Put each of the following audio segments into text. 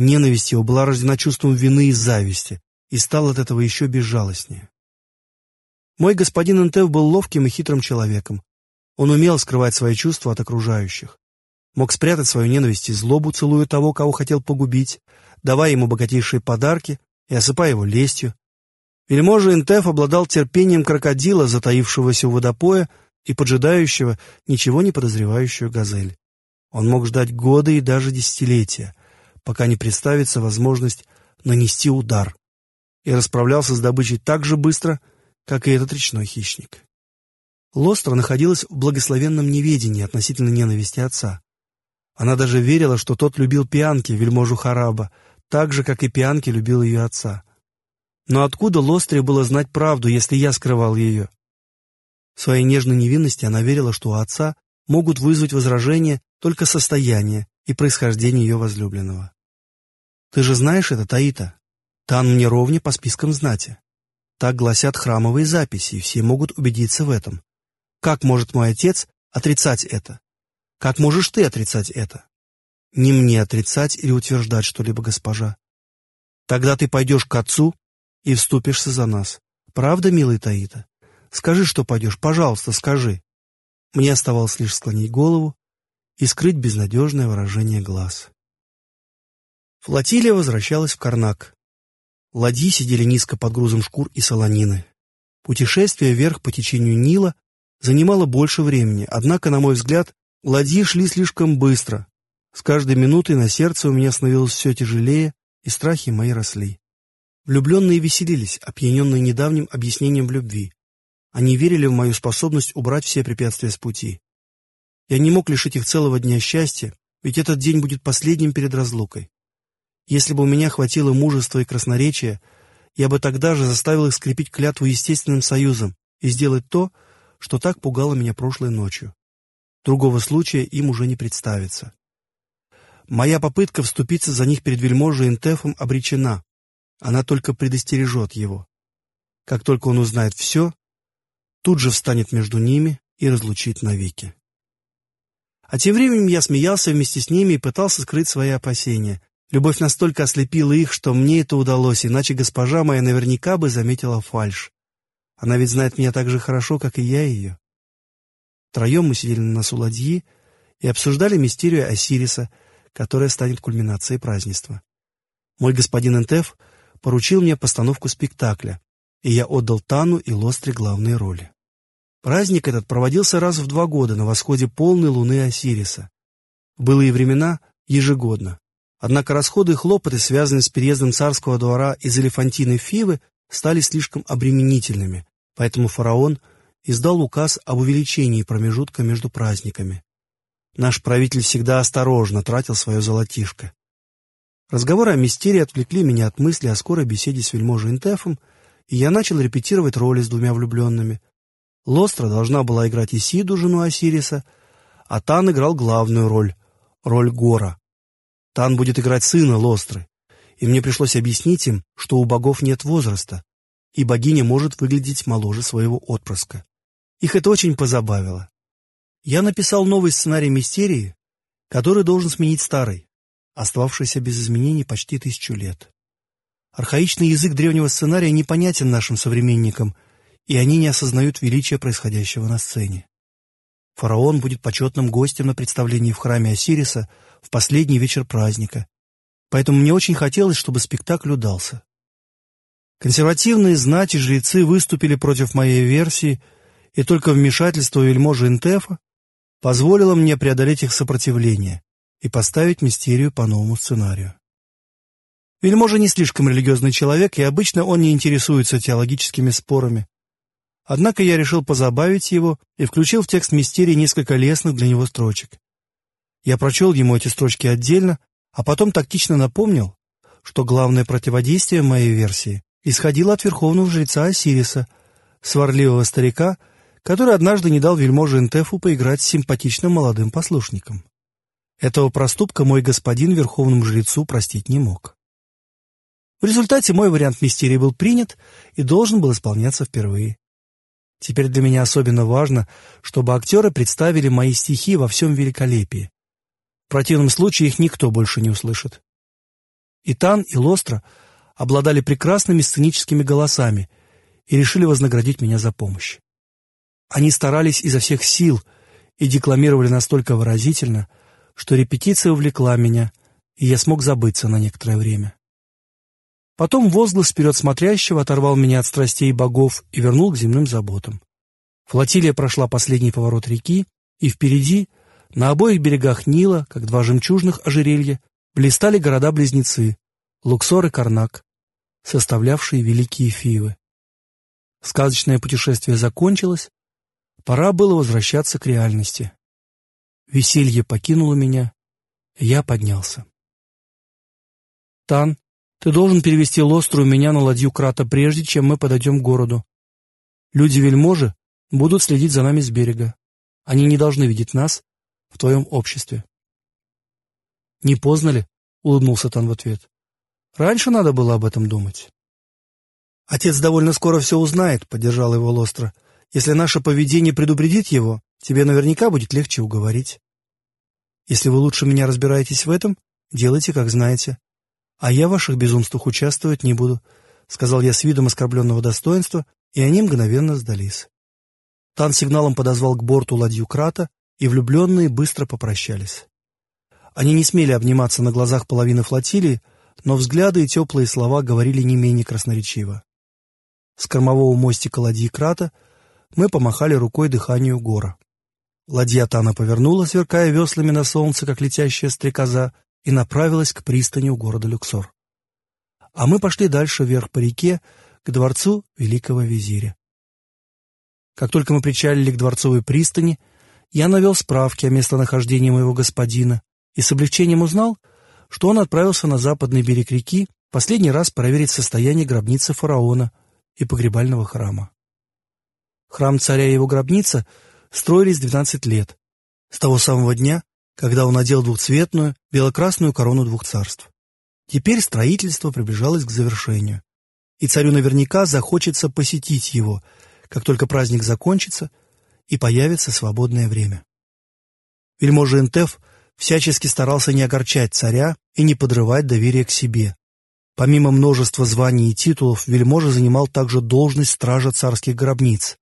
Ненависть его была рождена чувством вины и зависти, и стал от этого еще безжалостнее. Мой господин Энтев был ловким и хитрым человеком. Он умел скрывать свои чувства от окружающих. Мог спрятать свою ненависть и злобу, целуя того, кого хотел погубить, давая ему богатейшие подарки и осыпая его лестью. Вельможа Интеф обладал терпением крокодила, затаившегося у водопоя и поджидающего, ничего не подозревающую газель. Он мог ждать годы и даже десятилетия, пока не представится возможность нанести удар, и расправлялся с добычей так же быстро, как и этот речной хищник. Лостра находилась в благословенном неведении относительно ненависти отца. Она даже верила, что тот любил пианки, вельможу Хараба, так же, как и пианки любил ее отца. Но откуда Лостре было знать правду, если я скрывал ее? В своей нежной невинности она верила, что у отца могут вызвать возражение только состояние и происхождение ее возлюбленного. Ты же знаешь это, Таита? Тан мне ровне по спискам знати. Так гласят храмовые записи, и все могут убедиться в этом. Как может мой отец отрицать это? Как можешь ты отрицать это? Не мне отрицать или утверждать что-либо, госпожа. Тогда ты пойдешь к отцу и вступишься за нас. Правда, милый Таита? Скажи, что пойдешь, пожалуйста, скажи. Мне оставалось лишь склонить голову и скрыть безнадежное выражение глаз. Флотилия возвращалась в Карнак. Ладьи сидели низко под грузом шкур и солонины. Путешествие вверх по течению Нила занимало больше времени, однако, на мой взгляд, ладьи шли слишком быстро. С каждой минутой на сердце у меня становилось все тяжелее, и страхи мои росли. Влюбленные веселились, опьяненные недавним объяснением в любви. Они верили в мою способность убрать все препятствия с пути. Я не мог лишить их целого дня счастья, ведь этот день будет последним перед разлукой. Если бы у меня хватило мужества и красноречия, я бы тогда же заставил их скрепить клятву естественным союзом и сделать то, что так пугало меня прошлой ночью. Другого случая им уже не представится. Моя попытка вступиться за них перед вельможей Интефом обречена. Она только предостережет его. Как только он узнает все, тут же встанет между ними и разлучит навеки. А тем временем я смеялся вместе с ними и пытался скрыть свои опасения. Любовь настолько ослепила их, что мне это удалось, иначе госпожа моя наверняка бы заметила фальшь. Она ведь знает меня так же хорошо, как и я ее. Втроем мы сидели на носу ладьи и обсуждали мистерию Осириса, которая станет кульминацией празднества. Мой господин Энтеф поручил мне постановку спектакля, и я отдал Тану и Лостре главные роли. Праздник этот проводился раз в два года на восходе полной луны Осириса. В былые времена — ежегодно. Однако расходы и хлопоты, связанные с переездом царского двора из Элефантины в Фивы, стали слишком обременительными, поэтому фараон издал указ об увеличении промежутка между праздниками. Наш правитель всегда осторожно тратил свое золотишко. Разговоры о мистерии отвлекли меня от мысли о скорой беседе с вельможей Интефом, и я начал репетировать роли с двумя влюбленными. Лостра должна была играть Исиду, жену Осириса, а Тан играл главную роль — роль Гора. Тан будет играть сына Лостры, и мне пришлось объяснить им, что у богов нет возраста, и богиня может выглядеть моложе своего отпрыска. Их это очень позабавило. Я написал новый сценарий мистерии, который должен сменить старый, остававшийся без изменений почти тысячу лет. Архаичный язык древнего сценария непонятен нашим современникам, и они не осознают величия происходящего на сцене. Фараон будет почетным гостем на представлении в храме Осириса в последний вечер праздника. Поэтому мне очень хотелось, чтобы спектакль удался. Консервативные знати жрецы выступили против моей версии, и только вмешательство вельможи Интефа позволило мне преодолеть их сопротивление и поставить мистерию по новому сценарию. Вельможа не слишком религиозный человек, и обычно он не интересуется теологическими спорами. Однако я решил позабавить его и включил в текст мистерии несколько лестных для него строчек. Я прочел ему эти строчки отдельно, а потом тактично напомнил, что главное противодействие моей версии исходило от верховного жреца Осириса, сварливого старика, который однажды не дал вельможе Интефу поиграть с симпатичным молодым послушником. Этого проступка мой господин верховному жрецу простить не мог. В результате мой вариант мистерии был принят и должен был исполняться впервые. Теперь для меня особенно важно, чтобы актеры представили мои стихи во всем великолепии. В противном случае их никто больше не услышит. И Тан, и Лостро обладали прекрасными сценическими голосами и решили вознаградить меня за помощь. Они старались изо всех сил и декламировали настолько выразительно, что репетиция увлекла меня, и я смог забыться на некоторое время. Потом возглас вперед смотрящего оторвал меня от страстей богов и вернул к земным заботам. Флотилия прошла последний поворот реки, и впереди, на обоих берегах Нила, как два жемчужных ожерелья, блистали города-близнецы — Луксор и Карнак, составлявшие великие Фивы. Сказочное путешествие закончилось, пора было возвращаться к реальности. Веселье покинуло меня, я поднялся. «Тан, ты должен перевести Лостру меня на ладью Крата, прежде чем мы подойдем к городу. Люди-вельможи будут следить за нами с берега. Они не должны видеть нас в твоем обществе». «Не поздно ли?» — улыбнулся Тан в ответ. «Раньше надо было об этом думать». «Отец довольно скоро все узнает», — поддержал его Лостро. «Если наше поведение предупредит его, тебе наверняка будет легче уговорить. Если вы лучше меня разбираетесь в этом, делайте, как знаете. А я в ваших безумствах участвовать не буду», — сказал я с видом оскорбленного достоинства, и они мгновенно сдались. Тан сигналом подозвал к борту ладью Крата, и влюбленные быстро попрощались. Они не смели обниматься на глазах половины флотилии, но взгляды и теплые слова говорили не менее красноречиво. С кормового мостика ладьи Крата мы помахали рукой дыханию гора. Ладья Тана повернула, сверкая веслами на солнце, как летящая стрекоза, и направилась к пристани у города Люксор. А мы пошли дальше вверх по реке, к дворцу великого визиря. Как только мы причалили к дворцовой пристани, я навел справки о местонахождении моего господина и с облегчением узнал, что он отправился на западный берег реки последний раз проверить состояние гробницы фараона, и погребального храма. Храм царя и его гробница строились 12 лет, с того самого дня, когда он надел двухцветную белокрасную корону двух царств. Теперь строительство приближалось к завершению, и царю наверняка захочется посетить его, как только праздник закончится и появится свободное время. Вельможа Энтеф всячески старался не огорчать царя и не подрывать доверие к себе, Помимо множества званий и титулов, вельможа занимал также должность стража царских гробниц,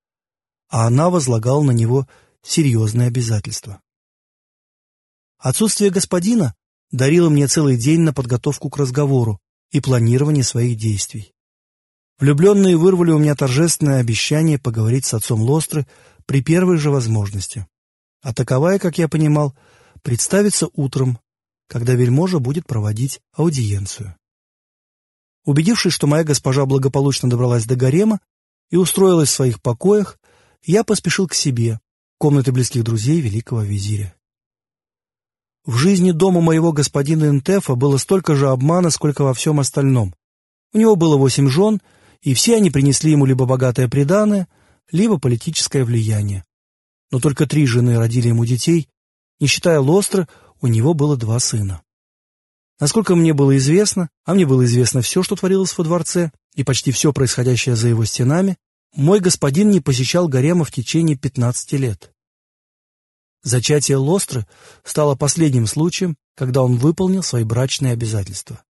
а она возлагала на него серьезные обязательства. Отсутствие господина дарило мне целый день на подготовку к разговору и планирование своих действий. Влюбленные вырвали у меня торжественное обещание поговорить с отцом Лостры при первой же возможности. А таковая, как я понимал, представится утром, когда вельможа будет проводить аудиенцию. Убедившись, что моя госпожа благополучно добралась до гарема и устроилась в своих покоях, я поспешил к себе, комнаты близких друзей великого визиря. В жизни дома моего господина Интефа было столько же обмана, сколько во всем остальном. У него было восемь жен, и все они принесли ему либо богатое приданое, либо политическое влияние. Но только три жены родили ему детей, не считая Лостра, у него было два сына. Насколько мне было известно, а мне было известно все, что творилось во дворце, и почти все происходящее за его стенами, мой господин не посещал гарема в течение 15 лет. Зачатие Лостры стало последним случаем, когда он выполнил свои брачные обязательства.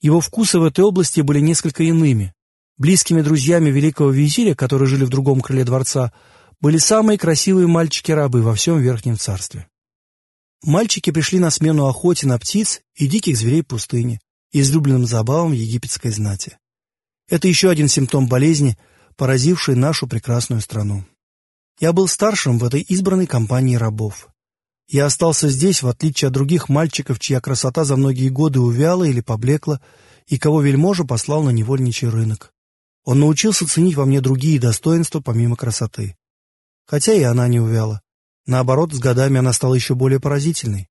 Его вкусы в этой области были несколько иными. Близкими друзьями великого визиря, которые жили в другом крыле дворца, были самые красивые мальчики-рабы во всем Верхнем Царстве. Мальчики пришли на смену охоте на птиц и диких зверей пустыни, излюбленным забавам египетской знати. Это еще один симптом болезни, поразившей нашу прекрасную страну. Я был старшим в этой избранной компании рабов. Я остался здесь, в отличие от других мальчиков, чья красота за многие годы увяла или поблекла, и кого вельможа послал на невольничий рынок. Он научился ценить во мне другие достоинства, помимо красоты. Хотя и она не увяла. Наоборот, с годами она стала еще более поразительной.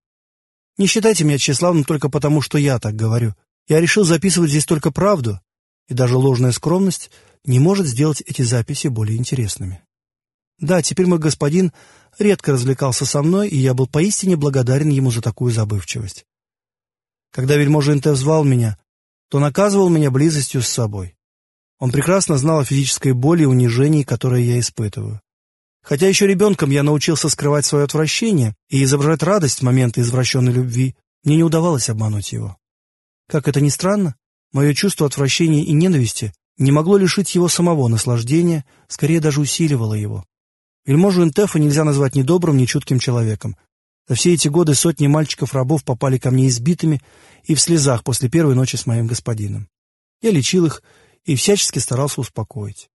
Не считайте меня тщеславным только потому, что я так говорю. Я решил записывать здесь только правду, и даже ложная скромность не может сделать эти записи более интересными. Да, теперь мой господин редко развлекался со мной, и я был поистине благодарен ему за такую забывчивость. Когда вельможа Инте звал меня, то наказывал меня близостью с собой. Он прекрасно знал о физической боли и унижении, которые я испытываю. Хотя еще ребенком я научился скрывать свое отвращение и изображать радость в моменты извращенной любви, мне не удавалось обмануть его. Как это ни странно, мое чувство отвращения и ненависти не могло лишить его самого наслаждения, скорее даже усиливало его. Вельможу Интефа нельзя назвать ни добрым, ни чутким человеком. За все эти годы сотни мальчиков-рабов попали ко мне избитыми и в слезах после первой ночи с моим господином. Я лечил их и всячески старался успокоить.